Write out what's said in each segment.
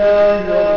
الله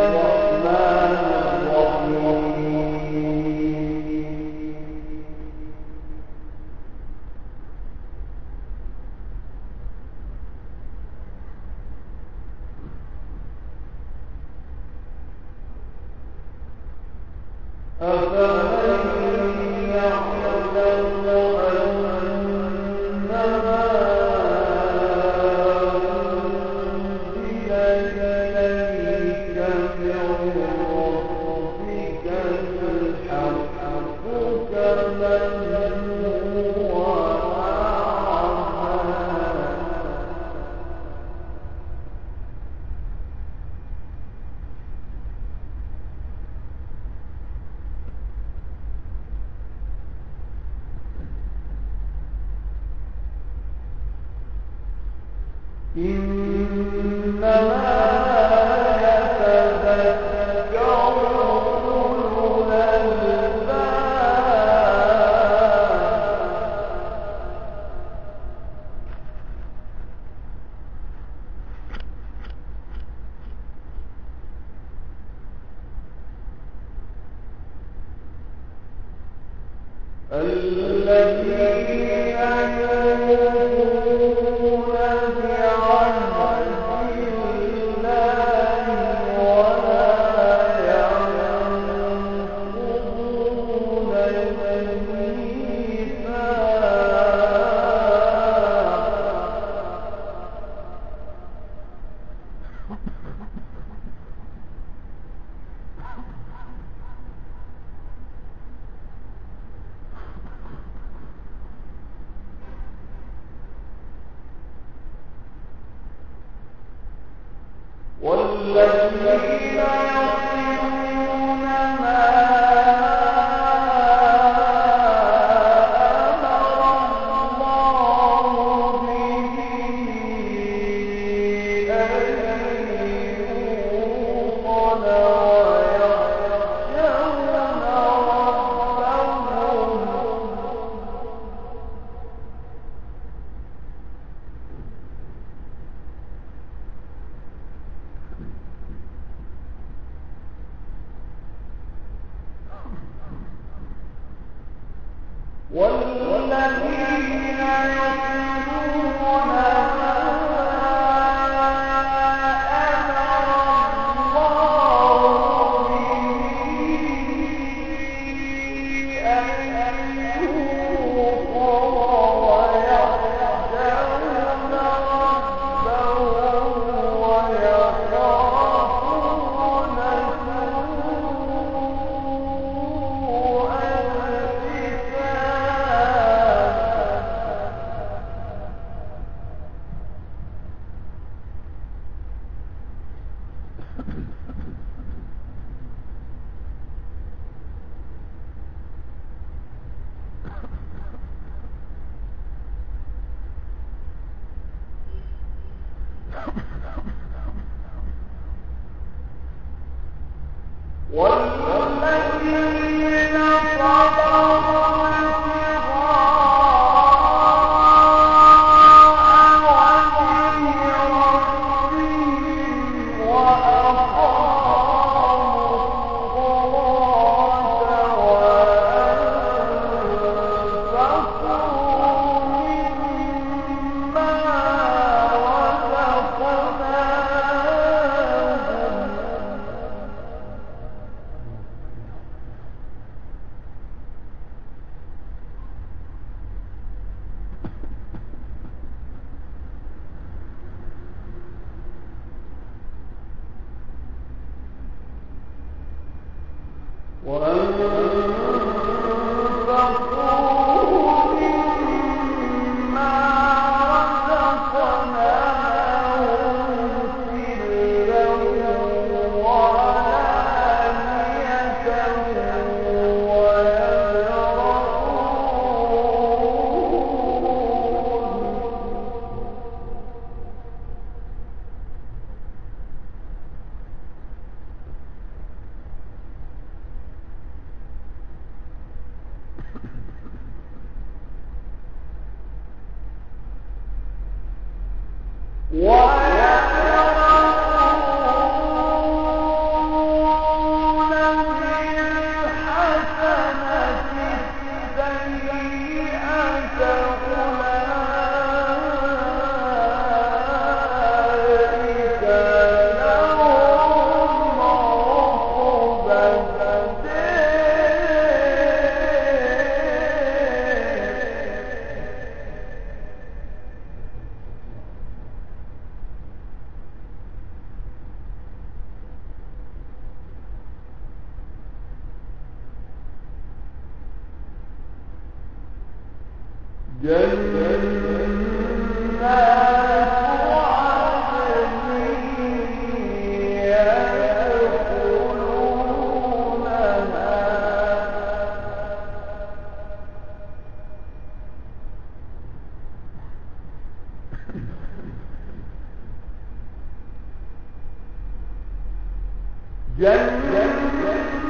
人人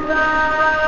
人啊。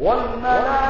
والملائكة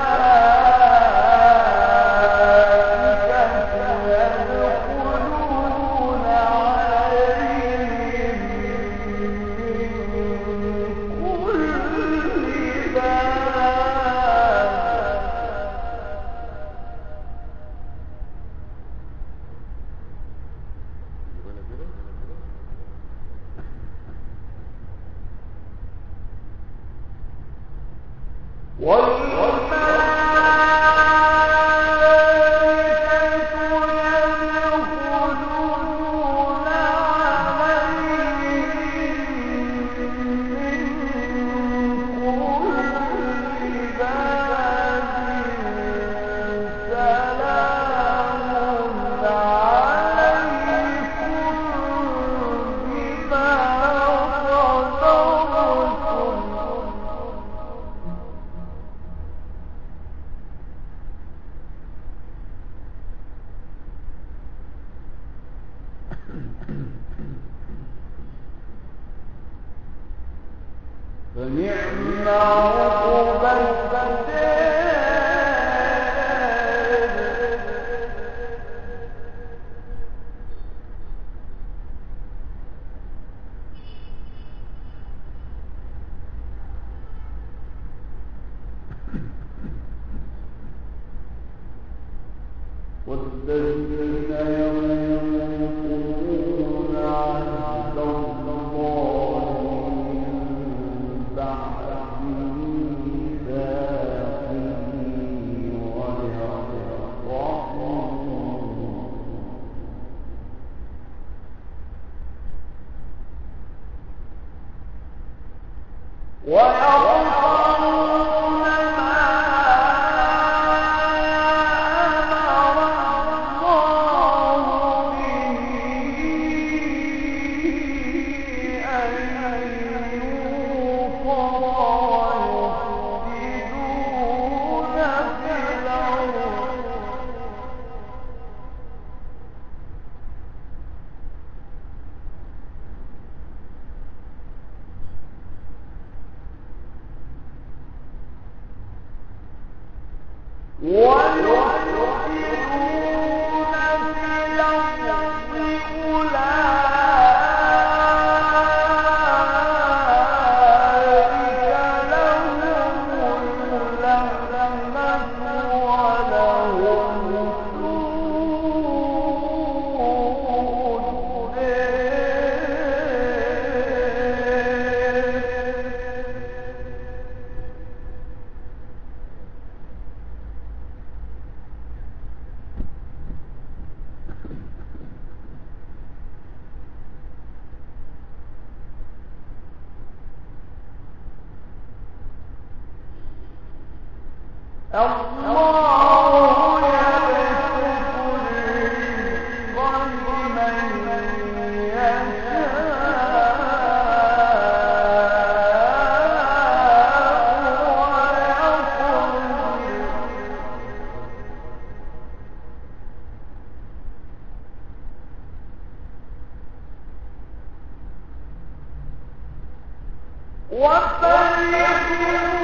وَفَلْيَكُنْ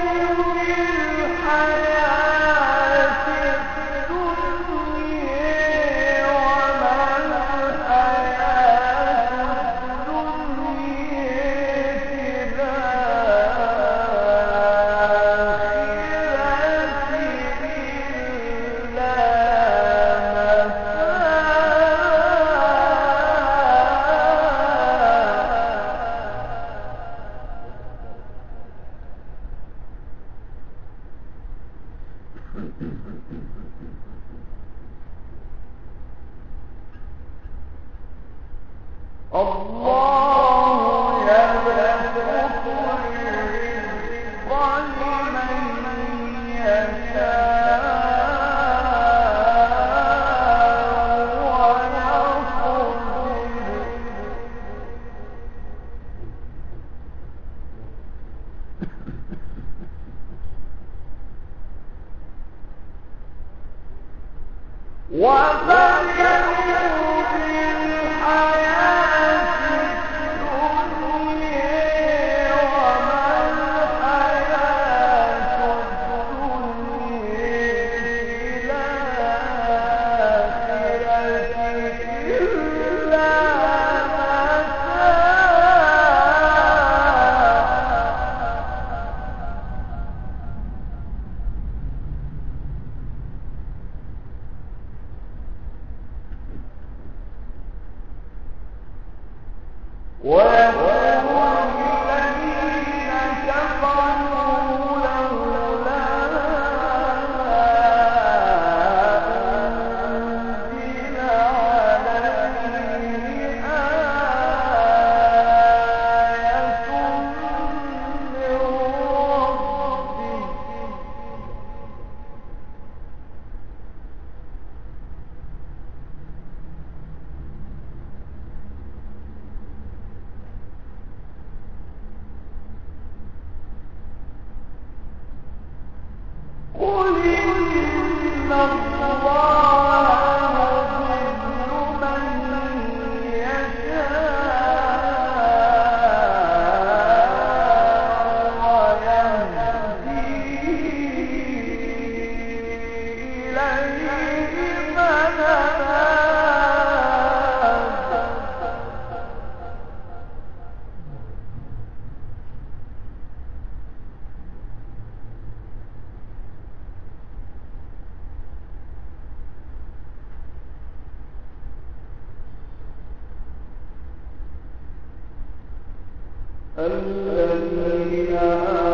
الذين آمنوا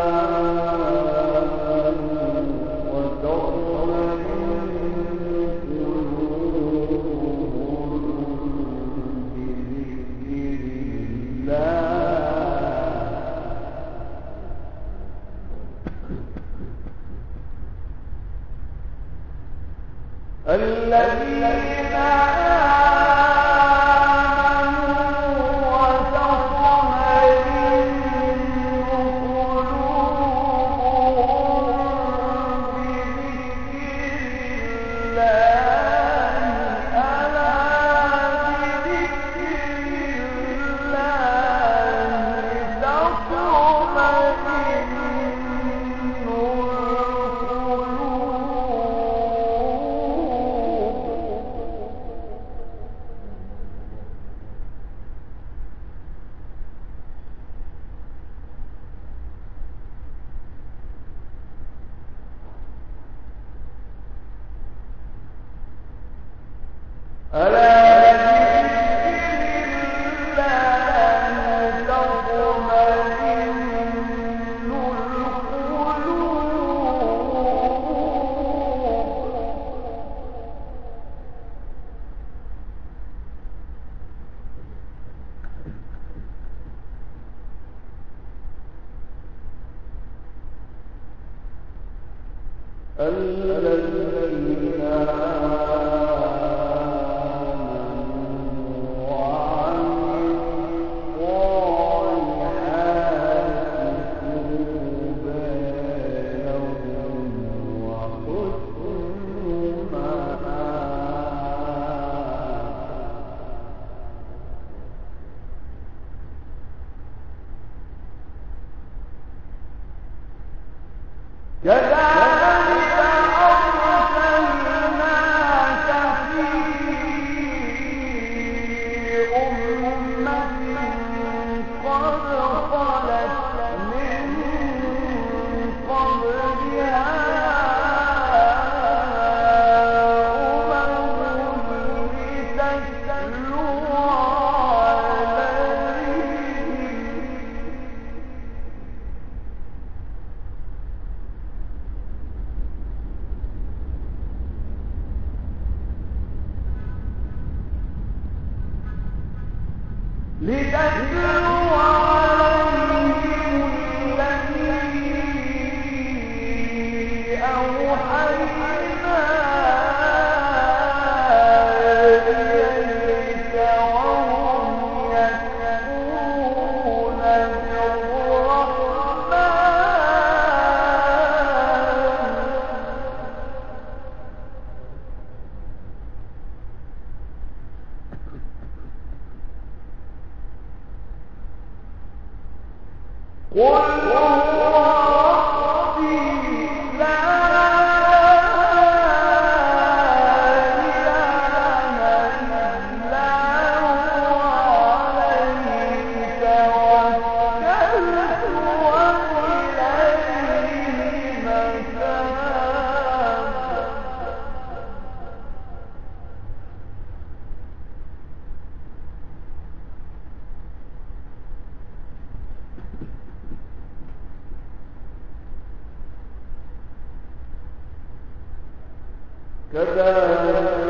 الذين كذلك